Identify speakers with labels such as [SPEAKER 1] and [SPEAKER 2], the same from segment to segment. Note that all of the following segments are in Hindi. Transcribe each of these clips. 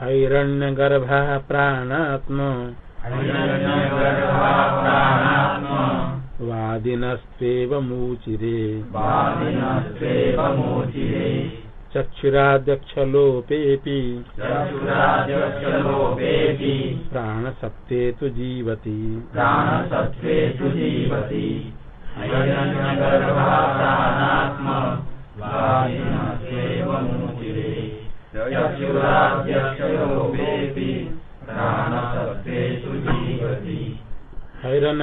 [SPEAKER 1] हैरण्यगर्भः प्राणात्म वादिनस्त्वेवमूचिरे चक्षुराध्यक्षलोपेऽपि। प्राणसत्त्वे तु जीवति।
[SPEAKER 2] जीवति। चक्षुराद्यक्षलोपेऽपि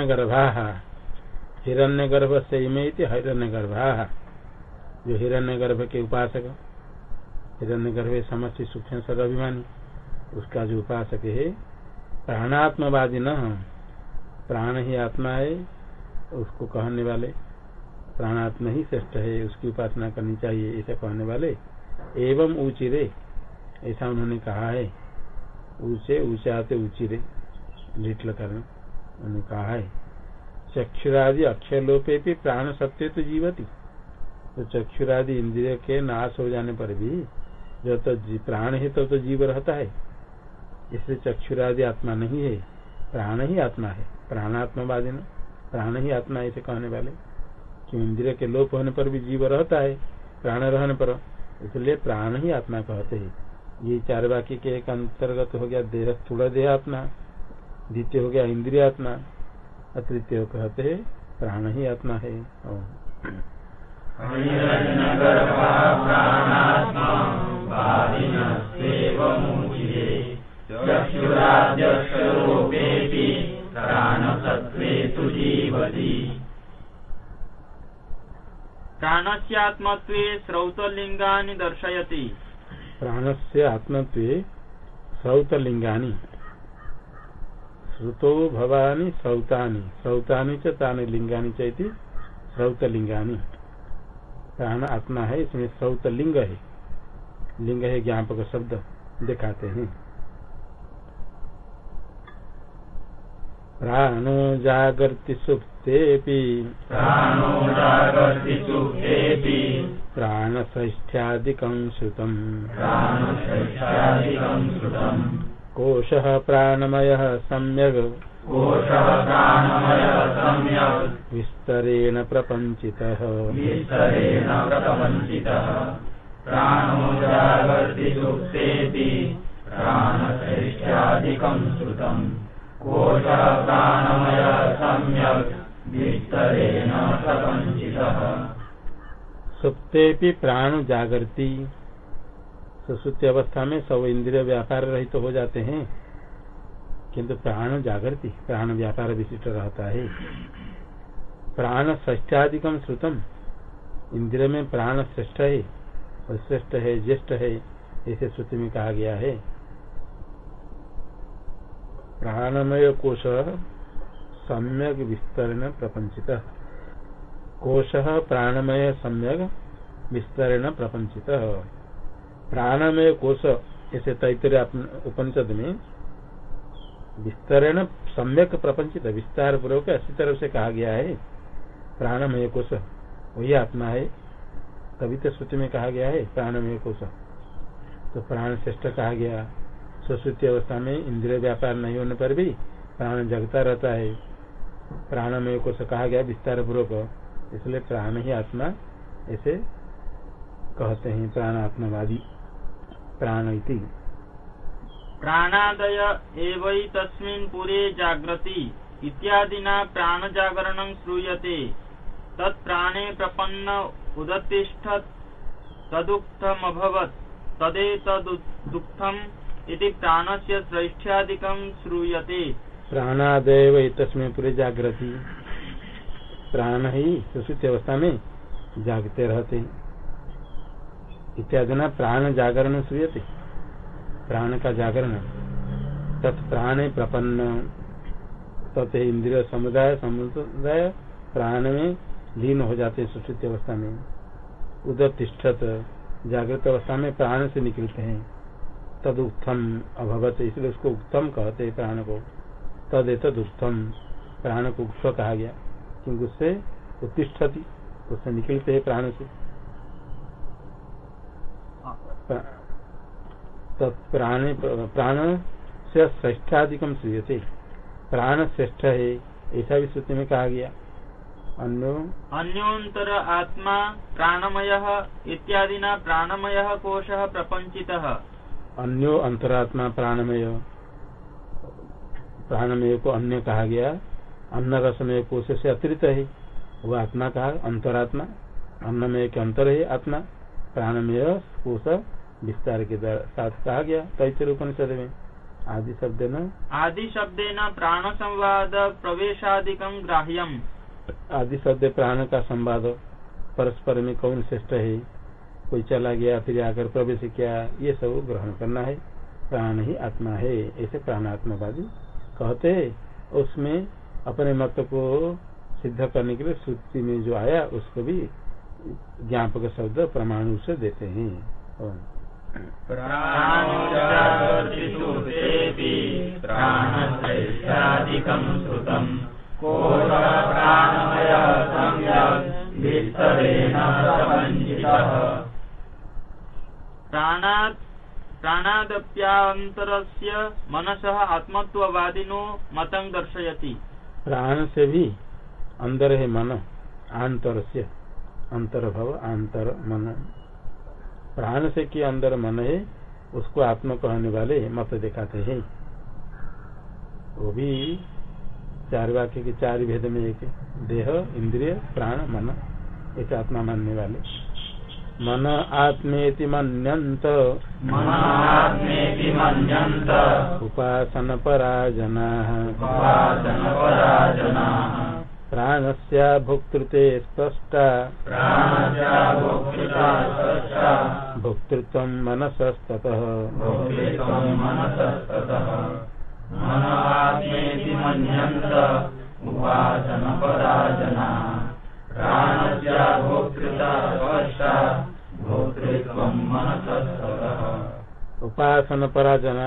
[SPEAKER 2] गर्भा
[SPEAKER 1] हिरण्य गर्भ से इमेति हैरण्यगर्भाः। जो हिरण्य गर्भ के उपासक, हिरण्यगर्भ समष्टि सूक्ष्म सद अभिमानी उसका जो उपासक है, प्राणात्मवादी न प्राण ही आत्मा है, उसको कहने वाले, प्राणात्मा ही श्रेष्ठ है, उसकी उपासना करनी चाहिए, ऐसा कहने वाले, एवं ऊचिरे ऐसा उन्होंने कहा है। ऊँचे ऊंचाते ऊचिरे लिटल करने उन्होंने कहा है। चक्षुरादि अक्षय लोपे भी प्राण सत्य तो जीवती। तो चक्षुरादि इंद्रिय के नाश हो जाने पर भी जो तो प्राण है तो, तो जीव रहता है। इसलिए चक्षुरादि आत्मा नहीं है। प्राण ही आत्मा है। प्राणात्मवादी न। प्राण ही आत्मा ऐसे कहने वाले। कि इंद्रिय के लोप होने पर भी जीव रहता है। प्राण रहने पर। इसलिए प्राण ही आत्मा कहते हैं। ये चार वाक्य के एक अंतर्गत हो गया देह स्थूल देह आत्मा द्वितीय हो गया इंद्रिय आत्मा और तृतीय कहते हैं प्राण ही आत्मा है ओम।
[SPEAKER 2] हैरण्यगर्भः प्राणात्मा वादिनस्त्वेवमूचिरे
[SPEAKER 1] से आत्मत्व सौतलिंगानी श्रुतो भवानी सौतानी। सौतानी च तानि लिंगानि च इति प्राण आत्मा है, इसमें सौतलिंग है। लिंग है, ज्ञापक शब्द दिखाते हैं। प्राणो जागर्ति सुप्तेऽपि।
[SPEAKER 2] प्राणो जागर्ति सुप्तेऽपि।
[SPEAKER 1] प्राणसैष्ठ्यादिकं श्रुतम्।
[SPEAKER 2] प्राणशैष्ठ्यादिकं श्रुतम्।
[SPEAKER 1] कोशः प्राणमयः सम्यग्।
[SPEAKER 2] कोशः प्राणमयः सम्यक्
[SPEAKER 1] विस्तरेण प्रपञ्चितः।
[SPEAKER 2] विस्तरेण प्रपञ्चितः। प्राणो जागर्ति सुप्तेऽपि। प्राणशैष्ठ्यादिकं श्रुतम्।
[SPEAKER 1] सुप्तेपि प्राण जागृति सुसुप्ति अवस्था में सब इंद्रिय व्यापार रहित तो हो जाते हैं। किंतु प्राण जागृति प्राण व्यापार विशिष्ट रहता है। प्राण ष्ठाधिकम श्रुतम। इंद्रिय में प्राण श्रेष्ठ है, और श्रेष्ठ है, ज्येष्ठ है ऐसे श्रुति में कहा गया है। प्राणमय कोश सम्यक विस्तरण प्रपंचित कोश प्राणमय सम्यक विस्तरण प्रपंचित प्राणमय कोश ऐसे तैतरीय उपनिषद में, विस्तरण सम्यक प्रपंचित विस्तार पूर्वक अच्छी तरह से कहा गया है। प्राणमय कोश, वही आत्मा है, कविता श्रुति में कहा गया है, प्राणमय कोश। तो प्राण श्रेष्ठ कहा गया। सुश्रुति अवस्था में इंद्रिय व्यापार नहीं होने पर भी प्राण जगता रहता है। प्राणमय कोश कहा गया विस्तार पूर्वक, इसलिए प्राण ही आत्मा ऐसे कहते हैं प्राण आत्मवादी प्राण इति।
[SPEAKER 3] प्राणादय एवै तस्मिन् पुरे जाग्रति, इत्यादिना प्राणजागरणं श्रूयते। तत्प्राणे प्रपन्न उदतिष्ठत्, तदुक्तमभवत् तदेतदुक्तम् इति प्राणस्य श्रैष्ठ्यादिकं श्रूयते।
[SPEAKER 1] प्राणादेव तस्में पूरे जागृति। प्राण ही सुश्रुति अवस्था में जागते रहते इत्यादि ना प्राण जागरण श्रूयते। प्राण का जागरण। तत्प्राण प्रपन्न। तत् इंद्रिय समुदाय समुदाय प्राण में लीन हो जाते हैं सुश्रुति अवस्था में। उधर तिष्ठत जागृत अवस्था में प्राण से निकलते हैं। तद उत्तम अभवत, इसलिए उसको उत्तम कहते प्राण को तद तद उत्तम प्राण को उत्तर कहा गया। क्योंकि उससे उत्तिष्ठति उससे निकलते हैं प्राण से। तत्प्राण प्राण से श्रेष्ठाधिकम श्रूयते। प्राण श्रेष्ठ है, ऐसा भी श्रुति में कहा गया। अन्यो
[SPEAKER 3] अन्योन्तर आत्मा प्राणमय, इत्यादिना प्राणमय कोश प्रपंचितः।
[SPEAKER 1] अन्यो अंतरात्मा प्राणमय। प्राणमय को अन्य कहा गया अन्न रसमय कोश से अतिरिक्त है। वो आत्मा कहा अंतरात्मा। अन्नमय के अंतर है आत्मा। प्राणमय कोश विस्तार के साथ कहा गया तैतर उपनिषद में। आदि शब्द न।
[SPEAKER 3] आदि शब्द न प्राण संवाद प्रवेशादिकं ग्राह्यम।
[SPEAKER 1] आदि शब्द प्राण का संवाद परस्पर में कौन श्रेष्ठ है? कोई चला गया, फिर आकर प्रवेश किया, ये सब ग्रहण करना है। प्राण ही आत्मा है, ऐसे प्राणात्मवादी कहते उसमें अपने मत को सिद्ध करने के लिए श्रुति में जो आया, उसको भी ज्ञापक शब्द प्रमाणु से देते हैं। और
[SPEAKER 2] प्राणोजागर्तिषु तेऽपि प्राणश्रेष्ठादिकम् श्रुतम् कोशः प्राणमयः सम्यक् विस्तरेण प्रपञ्चितः
[SPEAKER 3] प्राणात् प्राणादप्यान्तरस्य मनसः आत्मत्ववादिनो मतं दर्शयति।
[SPEAKER 1] प्राण से भी अंदर है मन, आंतर से। अंतर भव, आंतर मन। प्राण से कि अंदर मन है, उसको आत्म कहने वाले मत दिखाते हैं। वो भी चार वाक्य के चार भेद में एक देह, इंद्रिय, प्राण, मन एक आत्मा मानने वाले। मन आत्मेति मनंत
[SPEAKER 2] मनात्मेति मन्यन्त।
[SPEAKER 1] उपासन प्राणस्य भोक्तृते स्पष्टा।
[SPEAKER 2] प्राणस्य भोक्तृता स्पष्टा।
[SPEAKER 1] भोक्तृत्व मनसस्ततः।
[SPEAKER 2] भोक्तृत्वं मनसस्ततः। मन आत्मेति मन्यन्त। भोक्तृत्वं मनसस्ततः
[SPEAKER 1] उपासन पराजना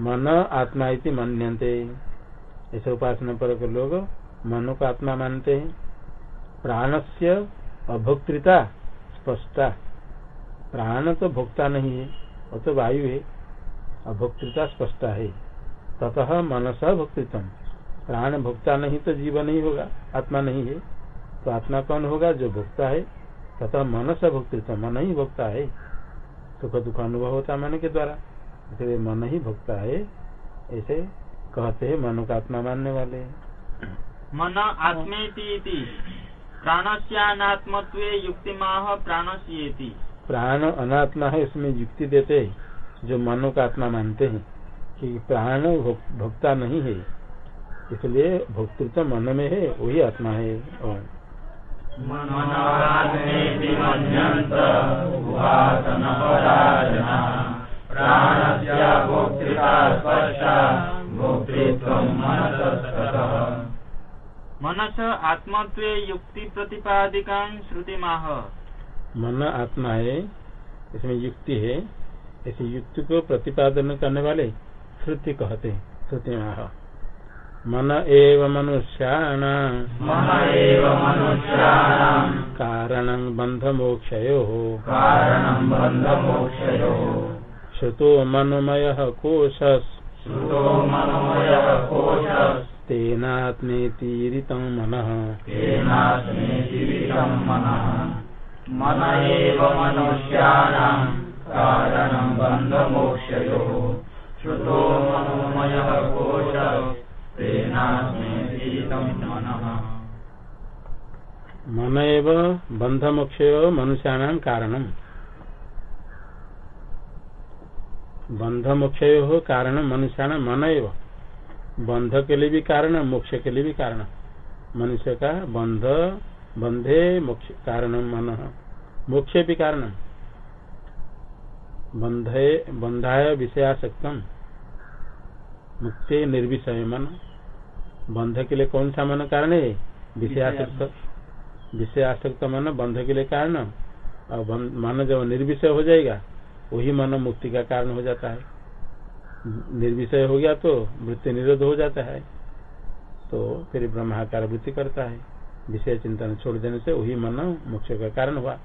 [SPEAKER 1] मन आत्मा इति मन्यन्ते। ऐसे उपासना पर लोग मन को आत्मा मानते हैं। प्राणस्य अभोक्तृता स्पष्टा। प्राण तो भोक्ता नहीं है, वो तो वायु है। अभोक्तृता स्पष्टा है। ततः मनस भोक्तृत्व प्राण भोक्ता नहीं तो जीवन नहीं होगा, आत्मा नहीं है। तो आत्मा कौन होगा? जो भोक्ता है। तथा मन से भोक्तृत्व मन ही भोक्ता है। सुख दुख अनुभव होता है मन के द्वारा। इसलिए मन ही भोगता है। ऐसे कहते हैं मन का आत्मा मानने वाले
[SPEAKER 3] मन आत्मेति इति। प्राणस्यानात्मत्वे युक्तिमाह प्राणस्येति।
[SPEAKER 1] प्राण अनात्मा है उसमें युक्ति देते है जो मनो का आत्मा मानते हैं कि प्राण भोक्ता नहीं है। इसलिए भोक्तृत्व मन में है वही आत्मा है। और
[SPEAKER 3] मनस आत्मत्वे युक्ति प्रतिपादिकां श्रुतिमाह।
[SPEAKER 1] मन आत्मा है इसमें युक्ति है ऐसे युक्ति को प्रतिपादन करने वाले श्रुति कहते हैं श्रुति माह मन एव मनुष्याण।
[SPEAKER 2] मनुष्याणां।
[SPEAKER 1] कारण बंध
[SPEAKER 2] बन्धमोक्षयोः।
[SPEAKER 1] श्रुतो मनोमय कोशस्। तेनात्मेतीरितं मनः।
[SPEAKER 2] मनः। मन एव मनुष्याणां। कारणं बन्धमोक्षयोः। श्रुतो मनोमयः कोश तेनास्मे जीवितं मनः
[SPEAKER 1] एव बंध मोक्षयो मनुष्याणाम कारणम। बंध मोक्षयो कारण मनुष्याण मन एव बंध के लिए भी कारण, मोक्ष के लिए भी कारण। मनुष्य का बंध बंधे मोक्ष कारण मन। मोक्ष भी कारण। बंधे, बंधाय विषयासक्तम। मुक्ति निर्विषय मन। बंध के लिए कौन सा मन कारण है? विषयासक्त। विषय आसक्त मन बंध के लिए कारण और मन जब निर्विषय हो जाएगा वही मन मुक्ति का कारण हो जाता है। निर्विषय हो गया तो वृत्ति निरोध हो जाता है। तो फिर ब्रह्माकार वृत्ति करता है। विषय चिंतन छोड़ देने से वही मन मोक्ष का कारण हुआ।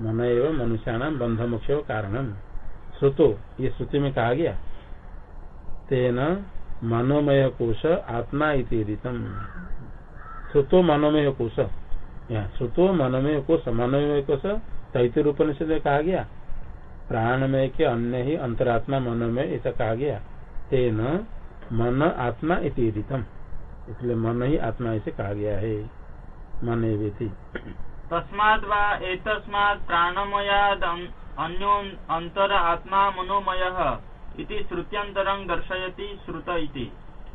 [SPEAKER 1] मन एवं मनुष्याणाम बंध मोक्ष कारणम। श्रुतो ये श्रुति में कहा गया तेन मनोमय कोश आत्मा इति रीतम। श्रुतो मनोमय कोश। यहाँ श्रुतो मनोमय कोश मनोमय कोश तैतर उपनिषद में कहा गया। प्राणमय के अन्य ही अंतरात्मा मनोमय, ऐसा कहा गया। तेन मन आत्मा इति रीतम। इसलिए मन ही आत्मा ऐसे कहा गया है। मन थी
[SPEAKER 3] तस्मात् वा प्राणमयाद् अन्यो अंतर आत्मा मनोमयः। इति श्रुत्यन्तरं दर्शयति श्रुत इति।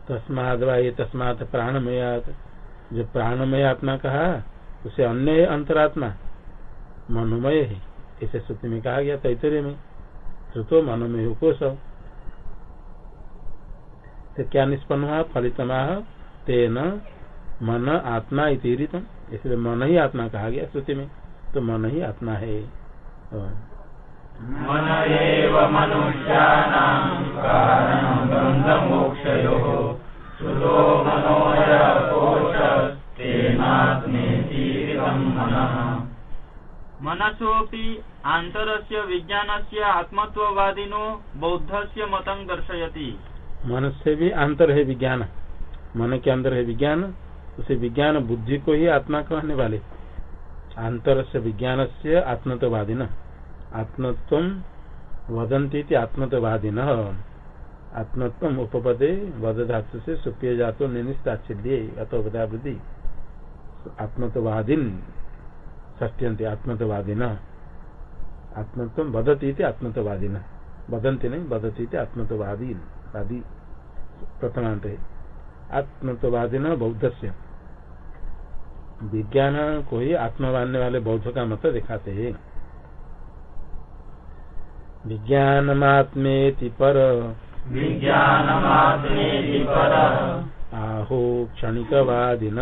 [SPEAKER 1] तस्माद ये तस्मात प्राणमयात। जो प्राणमय आत्मा कहा, उसे अन्य अंतरात्मा। मनोमय है। इसे श्रुति में कहा गया तैतरे में। श्रुतो मनोमय कोश तो क्या निष्पन्न हुआ फलितमाह तेन मन आत्मा इतिरितम इसलिए मन ही आत्मा कहा गया श्रुति में। तो मन ही आत्मा हाँ।
[SPEAKER 2] मन एव मनुष्याणां कारणं बन्धमोक्षयोः श्रुतो मनोयकोशस्तेनात्मेतीरितं मनः।
[SPEAKER 3] मनसोऽपि आन्तरस्य विज्ञानस्य आत्मत्ववादिनो बौद्धस्य मतं दर्शयति।
[SPEAKER 1] मन से भी अंतर है विज्ञान। मन के अंदर है विज्ञान उसे विज्ञान बुद्धि को ही आत्मा कहने वाले। अंतर से विज्ञान से आत्मत्ववादी न आत्मत्व वदंती थी आत्मत्ववादी न आत्मत्व उपपदे वद धातु से सुप्रिय जातो निनिष्ठाचिल्य अतोपदा वृद्धि आत्मत्ववादीन ष्टियंत आत्मत्ववादी न आत्मत्व वदती थी आत्मत्ववादी न वदंती नहीं वदती थी आत्मत्ववादी वादी प्रथमांत है आत्मत्ववादी न बौद्ध से विज्ञान को ही आत्मा मानने वाले बौद्ध का मत दिखाते हैं। विज्ञानमात्मेति पर।
[SPEAKER 2] विज्ञानमात्मेति परः।
[SPEAKER 1] आहो क्षणिकवादिन।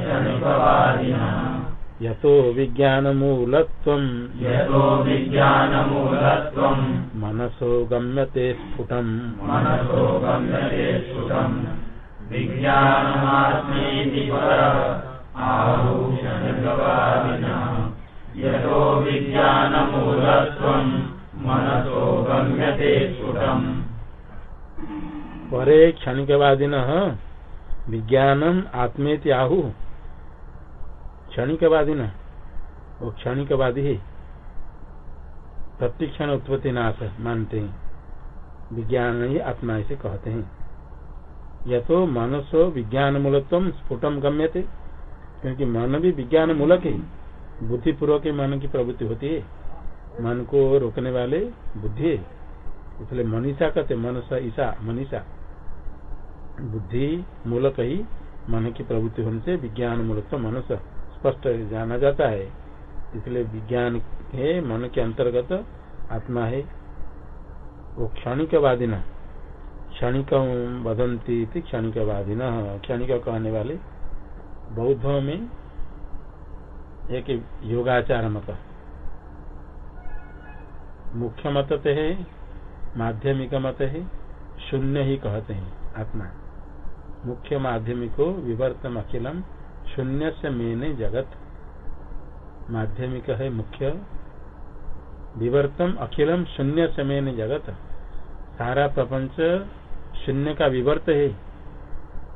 [SPEAKER 2] क्षणिकवादिनः।
[SPEAKER 1] यतो विज्ञानमूलत्वं
[SPEAKER 2] यतो विज्ञानमूलत्वम्।
[SPEAKER 1] मनसो गम्यते स्फुटम्।
[SPEAKER 2] मनसो गम्यते श्रुतम् विज्ञानमात्मेति परः। आरुषणिकवादिनः यतो विज्ञानमूलत्वम् मनसो गम्यते श्रुतम्
[SPEAKER 1] परे क्षणिकवादिन विज्ञानम आत्मेति आहु। क्षणिकवादी न वो क्षणिकवादी। है प्रतिक्षण उत्पत्ति नाश मानते। हैं विज्ञान ही आत्मा इसे कहते हैं। यथो मनसो विज्ञान मूलत्व स्फुटम गम्यते, क्योंकि मन भी विज्ञान मूलक है। बुद्धि पूर्वक मन की प्रवृत्ति होती है। मन को रोकने वाले बुद्धि है। इसलिए मनीषा कहते मनसा ईसा, मनीषा। बुद्धि मूलक ही मन की प्रवृत्ति होने से विज्ञान मूलक तो मनुष्य। स्पष्ट जाना जाता है। इसलिए विज्ञान है मन के अंतर्गत आत्मा है। वो क्षणिकवादी न क्षणिक वदंती न क्षणिक कहने वाले बौद्धों में एक योगाचार मत मुख्य मत तो है, माध्यमिक मत है, शून्य ही कहते हैं, आत्मा। मुख्य माध्यमिको विवर्तम अखिलम, शून्य से मेने जगत। माध्यमिक है मुख्य, विवर्तम अखिलम, शून्य से मेने जगत। सारा प्रपंच शून्य का विवर्त है।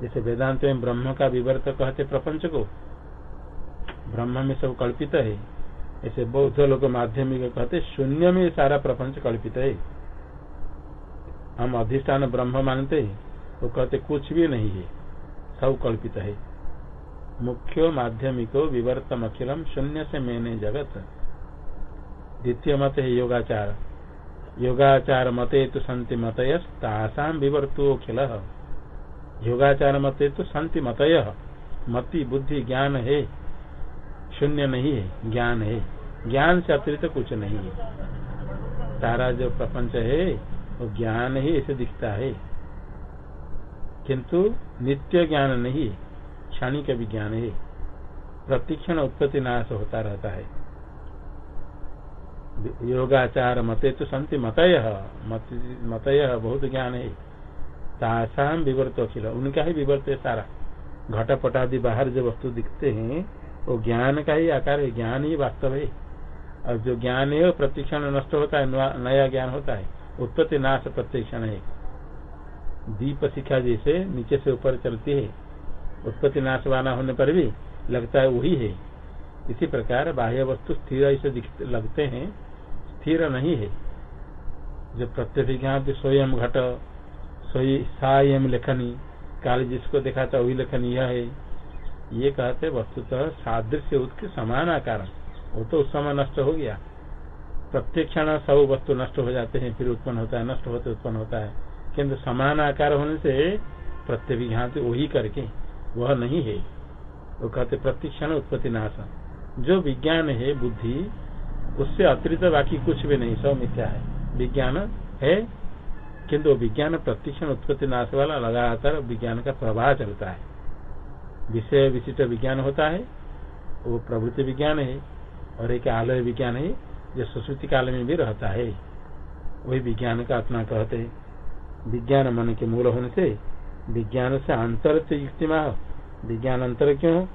[SPEAKER 1] जैसे वेदांत में ब्रह्म का विवर्त कहते प्रपंच को ब्रह्म में सब कल्पित है। ऐसे बौद्ध लोग माध्यमिक कहते, शून्य में सारा प्रपंच कल्पित है। हम अधिष्ठान ब्रह्म मानते हैं वो कहते, कुछ भी नहीं है। सब कल्पित है। मुख्य माध्यमिको विवर्तम अखिलम, शून्य से मैंने जगत। द्वितीय मत है योगाचार। योगाचार मते तो संति मतयस्तासाम विवर्तोखिल योगाचार मते तो संति मतय। मति, बुद्धि, ज्ञान है। शून्य नहीं है, ज्ञान है। ज्ञान से अतिरिक्त तो कुछ नहीं है। सारा जो प्रपंच है, वो ज्ञान ही ऐसे दिखता है। किंतु नित्य ज्ञान नहीं है क्षणिक विज्ञान है। प्रतिक्षण उत्पत्ति नाश होता रहता है। योगाचार मते तो संति मतय मतय बहुत ज्ञान है। तासाम विवर्त अखिल उनका ही विवर्त है सारा। घटपट आदि बाहर जो वस्तु दिखते हैं वो ज्ञान का ही आकार है, ज्ञान ही वास्तव है। और जो ज्ञान है वो प्रतिक्षण नष्ट होता है नया- ज्ञान होता है। उत्पत्ति नाश प्रतिक्षण है। दीप शिक्षा जैसे नीचे से ऊपर चलती है। उत्पत्ति नाश वाना होने पर भी लगता है वही है। इसी प्रकार बाह्य वस्तु स्थिर ऐसे लगते हैं, स्थिर नहीं है। जो प्रत्यभिज्ञात स्वयं घट सोई सायम लेखनी, काल जिसको देखा था वही लेखनी यह है। ये कहते वस्तुतः सादृश्य उत्के समान आकार वो तो उस समय नष्ट हो गया। प्रत्येक क्षण सब वस्तु नष्ट हो जाते हैं, फिर उत्पन्न होता है, नष्ट होते, उत्पन्न होता है। किंतु समान आकार होने से प्रत्यभिघात वही करके वह नहीं है। वो कहते प्रतिक्षण उत्पत्ति नाश जो विज्ञान है, बुद्धि, उससे अतिरिक्त बाकी कुछ भी नहीं, सब मिथ्या है। विज्ञान है, किंतु विज्ञान प्रतिक्षण उत्पत्ति नाश वाला लगातार विज्ञान का प्रवाह चलता है। विषय विशिष्ट विज्ञान होता है, वो प्रवृत्ति विज्ञान है और एक आलय विज्ञान है, जो सुश्रुति काल में भी रहता है। वही विज्ञान का आत्मा कहते हैं। विज्ञान मन के मूल होने से विज्ञान से अंतर से युक्ति विज्ञान अंतर क्यों?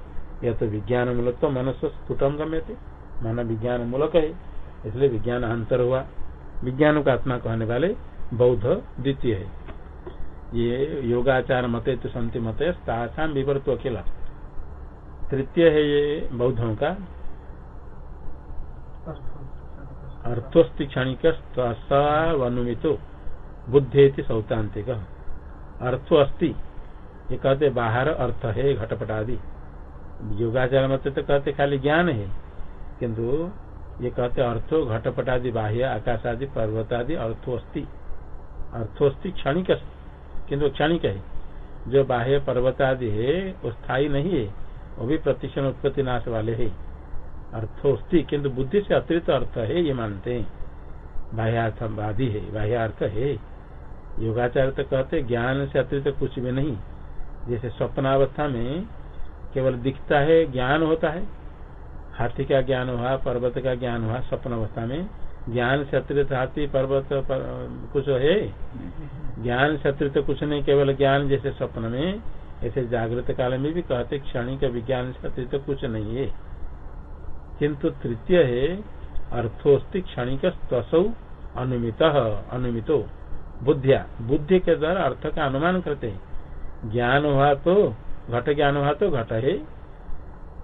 [SPEAKER 1] यह तो विज्ञान मूलक तो मनस्व स्फुटम गम्य थे मन विज्ञान मूलक है, इसलिए विज्ञान अंतर हुआ। विज्ञान का आत्मा कहने वाले बौद्ध द्वितीय है। ये योगाचार मते तो संति मते तासाम विवर्त अकेला तृतीय है ये बौद्धों का। अर्थोस्ति क्षणिक अनुमितो बुद्धेति सौतांतिक अर्थो अस्ति। ये कहते बाहर अर्थ है घटपट आदि योगाचार मत तो कहते खाली ज्ञान है, किंतु ये कहते अर्थो घटपट आदि बाह्य आकाश आदि पर्वत आदि अर्थो अस्ति अर्थोस्ति क्षणिक किंतु क्षणिक है। जो बाह्य पर्वत आदि है, वो स्थायी नहीं है, वो भी प्रतिक्षण उत्पत्ति नाश वाले है। अर्थोस्ति, किंतु बुद्धि से अतिरिक्त अर्थ है, ये मानते हैं। बाह्यार्थवादी है, बाह्यार्थ है। योगाचार्य तो कहते ज्ञान से अतिरिक्त कुछ भी नहीं। जैसे स्वप्नावस्था में केवल दिखता है, ज्ञान होता है। हाथी का ज्ञान हुआ, पर्वत का ज्ञान हुआ स्वप्न अवस्था में ज्ञान अतिरिक्त हाथी पर्वत पर, कुछ है? ज्ञान से अतिरिक्त कुछ नहीं केवल ज्ञान जैसे स्वप्न में ऐसे जागृत काल में भी कहते क्षणिक विज्ञान से अतिरिक्त कुछ नहीं है। किंतु तृतीय है अर्थोस्ति क्षणिक स्वसौ अनुमित अनुमितो। बुद्धिया बुद्धि के द्वारा अर्थ का अनुमान करते हैं। ज्ञान हुआ तो घट ज्ञान हुआ तो घट है।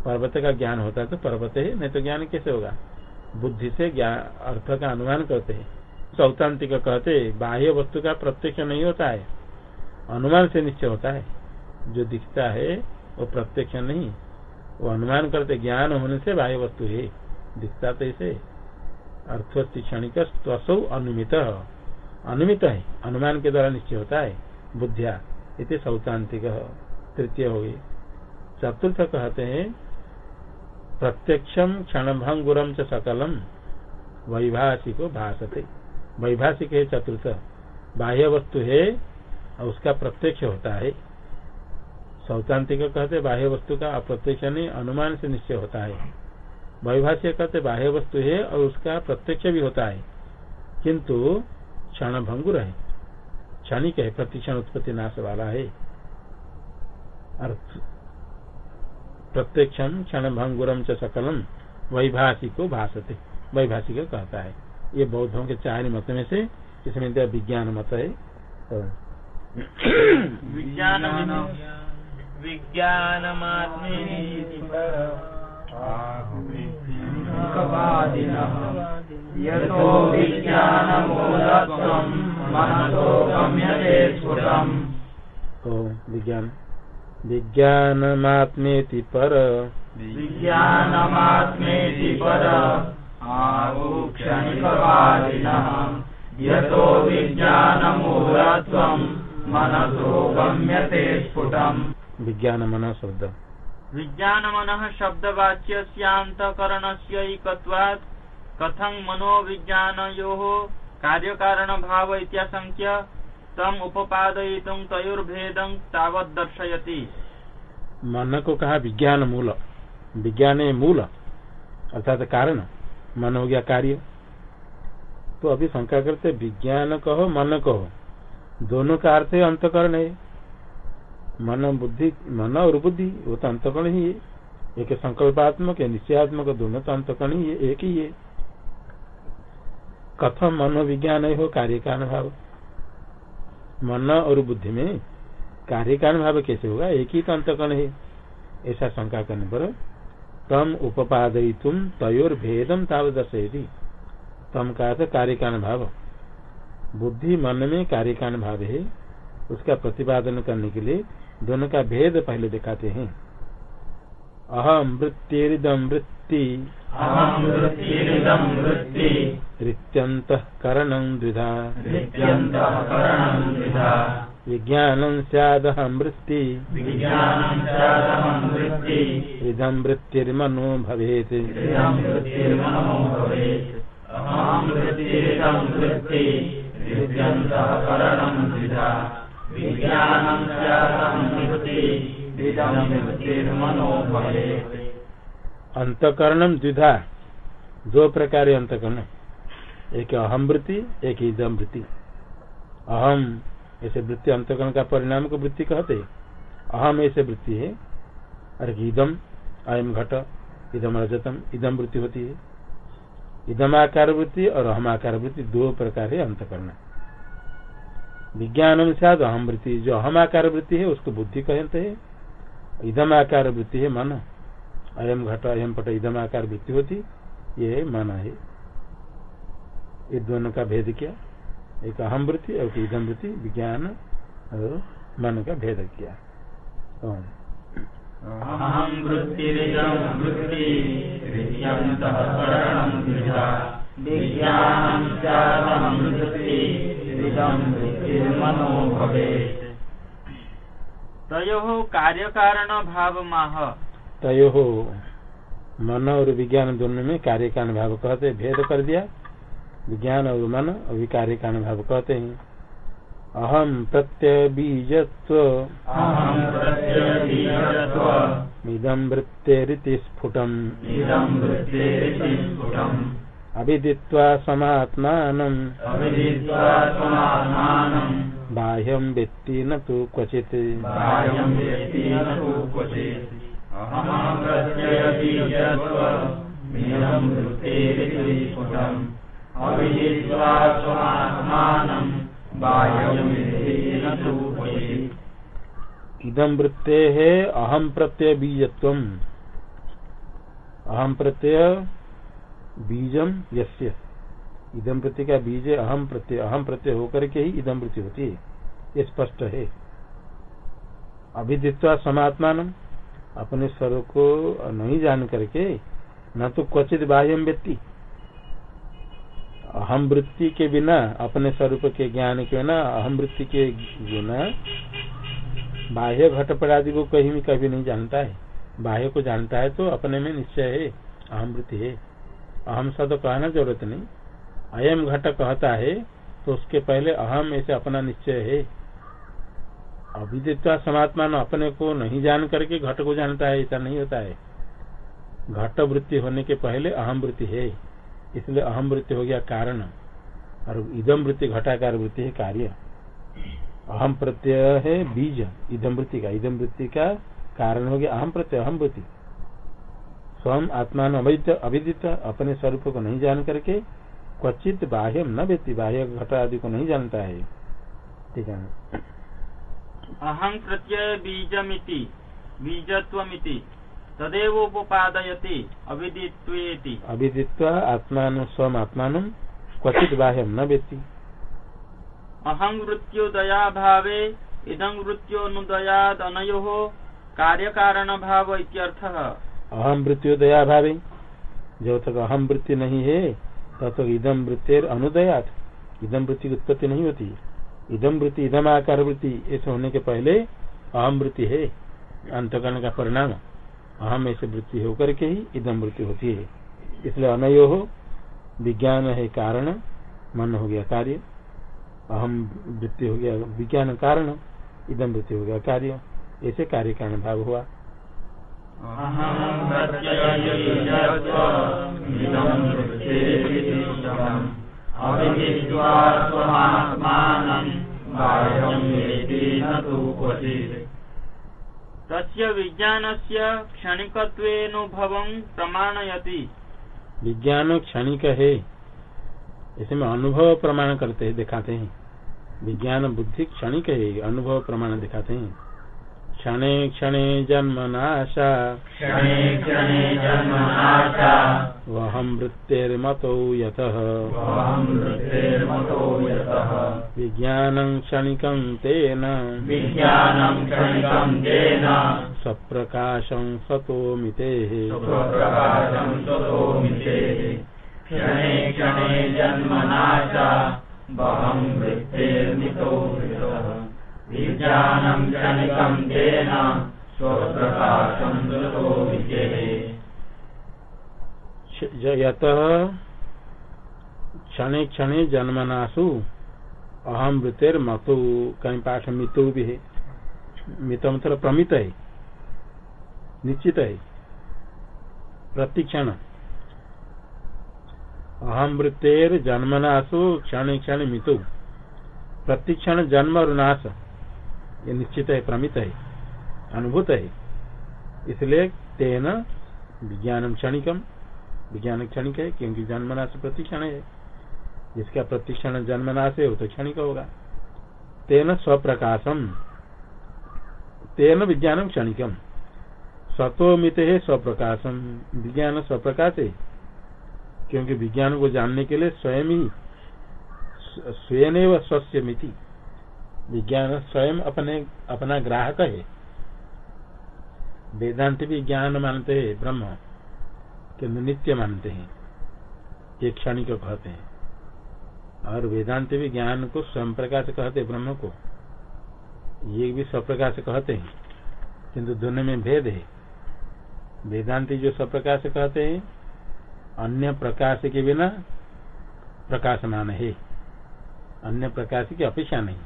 [SPEAKER 1] पर्वत का ज्ञान होता तो पर्वत है नहीं तो ज्ञान कैसे होगा? बुद्धि से अर्थ का अनुमान करते हैं। सौतांतिक कहते बाह्य वस्तु का प्रत्यक्ष नहीं होता है। अनुमान से निश्चय होता है। जो दिखता है, वो प्रत्यक्ष नहीं। वो अनुमान करते ज्ञान होने से बाह्य वस्तु है। दिखता तो इसे। क्षणिक स्वसौ अनुमित। अनुमित है। अनुमान के द्वारा निश्चय होता है। बुद्धिया, इति सौतांतिक। तृतीय हो गई। चतुर्थ कहते हैं प्रत्यक्षम क्षणभंगुरम च सकलम वैभाषिको भाषते वैभाषिक है चतुर्थ। बाह्य वस्तु है और उसका प्रत्यक्ष होता है। सौतांतिक कहते बाह्य वस्तु का अप्रत्यक्ष नहीं अनुमान से निश्चय होता है। वैभाष्य कहते बाह्य वस्तु है और उसका प्रत्यक्ष भी होता है। किंतु क्षण भंगुर है। क्षणिक है, प्रतिक्षण उत्पत्ति नाश वाला है। प्रत्यक्षम क्षण भंगुरम च सकलम वैभाषिको भाषते वैभाषिक कहता है। ये बौद्धों के चार मत में से इसमें विज्ञान मत है।
[SPEAKER 3] विज्ञान
[SPEAKER 1] विज्ञानमात्मेति पर।
[SPEAKER 2] विज्ञानमात्मेति पर। आहुक्षणिकवादिनः यतो विज्ञानमूलत्वम् मनसो गम्यते स्फुटम्।
[SPEAKER 1] विज्ञान मन शब्द
[SPEAKER 3] विज्ञान मन शब्दवाच्यस्यांतकरण से कथं मनोविज्ञानयो कार्यकारण भाव इत्याशंक्य तम उपादयितुं तयोर्भेदं तावत् दर्शयति।
[SPEAKER 1] मन को कहा विज्ञान मूल। विज्ञान मूल अर्थात कारण। मन हो गया कार्य तो अभी शंका करते विज्ञान कहो, मन कहो। दोनों का अर्थ है अंतकरण है। मन बुद्धि, मन और बुद्धि, वो तो अंतकरण ही है। एक संकल्पात्मक है निश्चयात्मक, दोनों तो अंतकरण ही है, एक ही है। कथम मनोविज्ञान हो कार्य का भाव मन और बुद्धि में कार्य कारण भाव कैसे होगा? एक ही तो अंतकरण है। ऐसा शंका करने पर, तम उपादय तुम तयोर भेदम ताव दर्शयती। तम का कार्य का भाव। बुद्धि मन में कार्य कारण भाव है। उसका प्रतिपादन करने के लिए दोनों का भेद पहले दिखाते हैं। अहम वृत्तिदम वृत्ति।
[SPEAKER 2] अहं वृत्तिरिदं वृत्ति।
[SPEAKER 1] रित्यंत करणं द्विधा। विज्ञानं स्यादहं वृत्ति।
[SPEAKER 2] विज्ञानं
[SPEAKER 1] इदं वृत्तिर्मनो भवेत्।
[SPEAKER 2] विज्ञानं
[SPEAKER 1] अंतकरणम द्विधा दो प्रकार अंतकरण। एक अहम वृत्ति एक इदम वृत्ति अहम ऐसे वृत्ति अंतकरण का परिणाम को वृत्ति कहते। अहम ऐसे वृत्ति है, और इदम अयम घट इदम रजतम इदम वृत्ति होती है। इदम आकार वृत्ति और अहम आकार वृत्ति दो प्रकार है अंतकरण। विज्ञान अनुसार अहम वृत्ति, जो अहम आकार वृत्ति है, उसको बुद्धि कहते हैं। इदम आकार वृत्ति है मन। अयम घट अयम पट इदम आकार वृत्ति होती, ये मन है। ये दोनों का भेद किया। एक अहम वृत्ति और इदम वृत्ति, विज्ञान और मन का भेद किया।
[SPEAKER 2] विज्ञानं
[SPEAKER 3] तयोः कार्यकारण भाव माह
[SPEAKER 1] तयो मन और विज्ञान दोनों में कार्य का भाव कहते भेद कर दिया। विज्ञान और मन अभी कार्य का भाव कहते हैं। अहम प्रत्यय बीजत्व
[SPEAKER 2] प्रत्ययबीजत्व
[SPEAKER 1] इदम वृत्तेरिति स्फुटम। अभिदित्वा समात्मानम। बाह्यम व्यक्ति न तो क्वचित।
[SPEAKER 2] तु तु
[SPEAKER 1] इदम वृत्ते है अहम प्रत्यय बीजत्व अहम प्रत्यय बीजम यस्य। इदम प्रत्यय का बीज अहम प्रत्यय अहम प्रत्यय होकर के ही इदम वृत्ति होती है। ये स्पष्ट है। अभिदित्वा समात्मान, अपने स्वर को नहीं जान करके, न तो क्वचित बाह्यम व्यक्ति। अहम वृत्ति के बिना, अपने स्वरूप के ज्ञान के बिना अहम वृत्ति के बिना बाह्य घटपट आदि को कहीं भी कभी नहीं जानता है। बाह्य को जानता है तो अपने में निश्चय है अहम वृत्ति है। अहम शब्द कहना ज़रूरत नहीं। अयम घट कहता है तो उसके पहले अहम ऐसे अपना निश्चय है। अभिदित्वा समात्मा अपने को नहीं जान करके घट को जानता है, ऐसा नहीं होता है। घट वृत्ति होने के पहले अहम वृत्ति है, इसलिए अहम वृत्ति हो गया कारण, और इदम वृत्ति घटाकार वृत्ति है कार्य। अहम प्रत्यय है बीज, इदम वृत्ति का, इदम वृत्ति का कारण हो गया अहम प्रत्यय, अहम वृत्ति। स्वयं आत्मान अविदित अपने स्वरूप को नहीं जान करके क्वचित बाह्य न व्यक्ति बाह्य घट आदि को नहीं जानता है। ठीक है
[SPEAKER 3] अहं प्रत्यय बीजमिति बीजत्वमिति तदेव उपपादयति अविदित्वेति।
[SPEAKER 1] अविदित्वा आत्मान स्वयं आत्मान क्वचित बाह्य न व्यक्ति।
[SPEAKER 3] अहं वृत्त्योदया भावे इदं अनयोः कार्यकारण भाव इत्यर्थः।
[SPEAKER 1] अहम वृत्तियोदया भावे जब तक अहम वृत्ति नहीं है तक इदम वृत्तिर अनुदयात। इदम वृत्ति की उत्पत्ति नहीं होती। इदम वृत्ति इदम आकार वृत्ति, ऐसे होने के पहले अहम वृत्ति है, अंतकरण का परिणाम। अहम ऐसे वृत्ति होकर के ही इदम वृत्ति होती है। इसलिए अनयो हो विज्ञान है कारण, मन हो गया कार्य। अहम वृत्ति हो गया विज्ञान कारण इदम वृत्ति हो गया कार्य। ऐसे कार्य कारण भाव हुआ।
[SPEAKER 3] तस्य विज्ञानस्य क्षणिकत्वेनुभवं प्रमाणयति।
[SPEAKER 1] विज्ञान क्षणिक है इसमें अनुभव प्रमाण करते हैं दिखाते हैं। विज्ञान बुद्धि क्षणिक है अनुभव प्रमाण दिखाते हैं। क्षणे क्षणे जन्म नाशा
[SPEAKER 2] क्षणे क्षणे जन्मनाशा। वहं वृत्तिर्मतो यतः।
[SPEAKER 1] विज्ञानं क्षणिकं तेन।
[SPEAKER 2] विज्ञानं क्षणिकं क्षणे क्षणे जन्मनाशा। वहं वृत्तिर्मितो यतः।
[SPEAKER 1] यतः क्षणे क्षणे जन्मनासु अहम वृत्तिर मतु कहीं पाठ मितु भी है मित मतलब प्रमित है निश्चित है प्रतिक्षण अहम वृत्तिर जन्मनासु क्षण क्षण मितु। प्रतिक्षण जन्म और नाश ये निश्चित है, प्रमित है, अनुभूत है। इसलिए तेन विज्ञानम क्षणिकम विज्ञान क्षणिक है, क्योंकि जन्मनाश प्रतिक्षण है। जिसका प्रतिक्षण जन्मनाश है, वो तो क्षणिक होगा। तेन स्वप्रकाशम तेन विज्ञानम क्षणिकम स्वतोमित है स्वप्रकाशम विज्ञान स्वप्रकाश है, क्योंकि विज्ञान को जानने के लिए स्वयं ही स्व- स्वयं स्वस्य मिति विज्ञान स्वयं अपने, अपना ग्राहक है। वेदांत भी ज्ञान मानते हैं, ब्रह्म किन्तु नित्य मानते हैं, ये क्षणिक कहते हैं। और वेदांत भी ज्ञान को स्वयं प्रकाश कहते ब्रह्म को। ये भी स्वप्रकाश कहते हैं, किंतु दोनों में भेद है। वेदांति जो स्वप्रकाश कहते हैं, अन्य प्रकाश के बिना प्रकाशमान है। अन्य प्रकाश की अपेक्षा नहीं।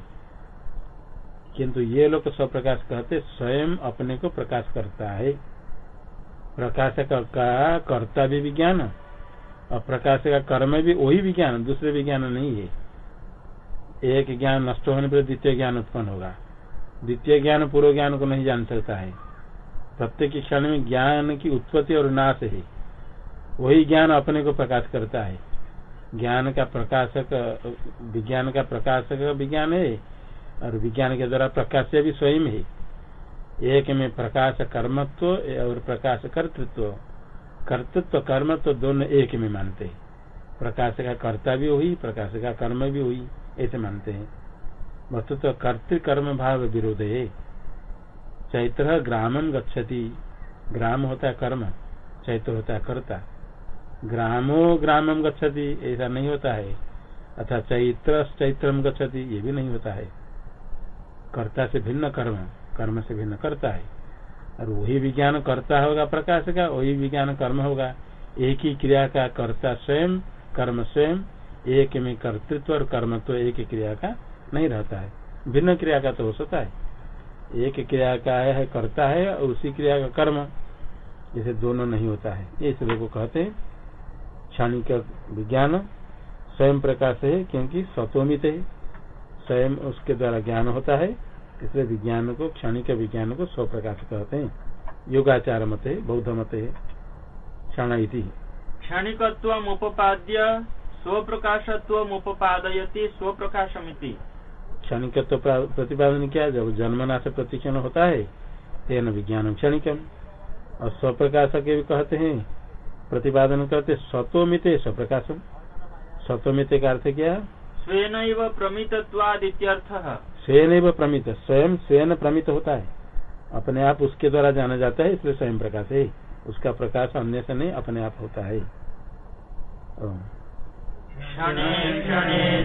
[SPEAKER 1] किंतु ये लोग स्वप्रकाश कहते स्वयं अपने को प्रकाश करता है। प्रकाश का, कर्ता भी विज्ञान और प्रकाश का कर्म भी वही विज्ञान दूसरे विज्ञान नहीं है। एक ज्ञान नष्ट होने पर द्वितीय ज्ञान उत्पन्न होगा। द्वितीय ज्ञान पूर्व ज्ञान को नहीं जान सकता है। प्रत्येक क्षण में ज्ञान की उत्पत्ति और नाश है। वही ज्ञान अपने को प्रकाश करता है। ज्ञान का प्रकाशक विज्ञान का प्रकाशक विज्ञान है। और विज्ञान के द्वारा प्रकाश भी स्वयं है। एक में प्रकाश कर्मत्व और प्रकाश कर्तृत्व। कर्तृत्व कर्म तो दोनों एक में मानते हैं। प्रकाश का कर्ता भी हुई, प्रकाश का कर्म भी हुई, ऐसे मानते हैं। वस्तु तो कर्तृ कर्म भाव विरोध है। चैत्र ग्रामम गच्छति। ग्राम होता है कर्म, चैत्र होता है कर्ता। ग्रामो ग्रामम गच्छति, ऐसा नहीं होता है। अथा चैत्र चैत्रम गच्छति, ये भी नहीं होता है। कर्ता से भिन्न कर्म कर्म से भिन्न करता है। और वही विज्ञान करता होगा प्रकाश का, वही विज्ञान कर्म होगा। एक ही क्रिया का कर्ता स्वयं, कर्म स्वयं, एक में कर्तृत्व और कर्म तो एक ही क्रिया का नहीं रहता है। भिन्न क्रिया का तो हो सकता है। एक क्रिया का है करता है और उसी क्रिया का कर्म। जैसे दोनों नहीं होता है। ये इसलिए को कहते हैं, क्षणिक विज्ञान स्वयं प्रकाश है क्योंकि स्वतोमित है। स्वयं उसके द्वारा ज्ञान होता है इसलिए विज्ञान को क्षणिक विज्ञान को स्व प्रकाश कहते हैं। योगाचार मत है बौद्ध मत है क्षण इति
[SPEAKER 3] क्षणिकत्वमुपपाद्य स्व स्वप्रकाशमिति
[SPEAKER 1] क्षणिकत्व प्रा- प्रतिपादन किया? जब जन्मना से प्रतिक्षण होता है तेन विज्ञान क्षणिकम। और स्वप्रकाश के भी कहते हैं प्रतिपादन करते स्वतोमित स्वप्रकाशम स्वतोमित का अर्थ क्या?
[SPEAKER 3] स्वेनैव प्रमितत्वादित्यर्थः।
[SPEAKER 1] स्वयं प्रमित स्वयं स्वयं प्रमित होता है। अपने आप उसके द्वारा जाना जाता है इसलिए स्वयं प्रकाश है। उसका प्रकाश अन्य से नहीं अपने आप होता है।
[SPEAKER 2] क्षणे क्षणे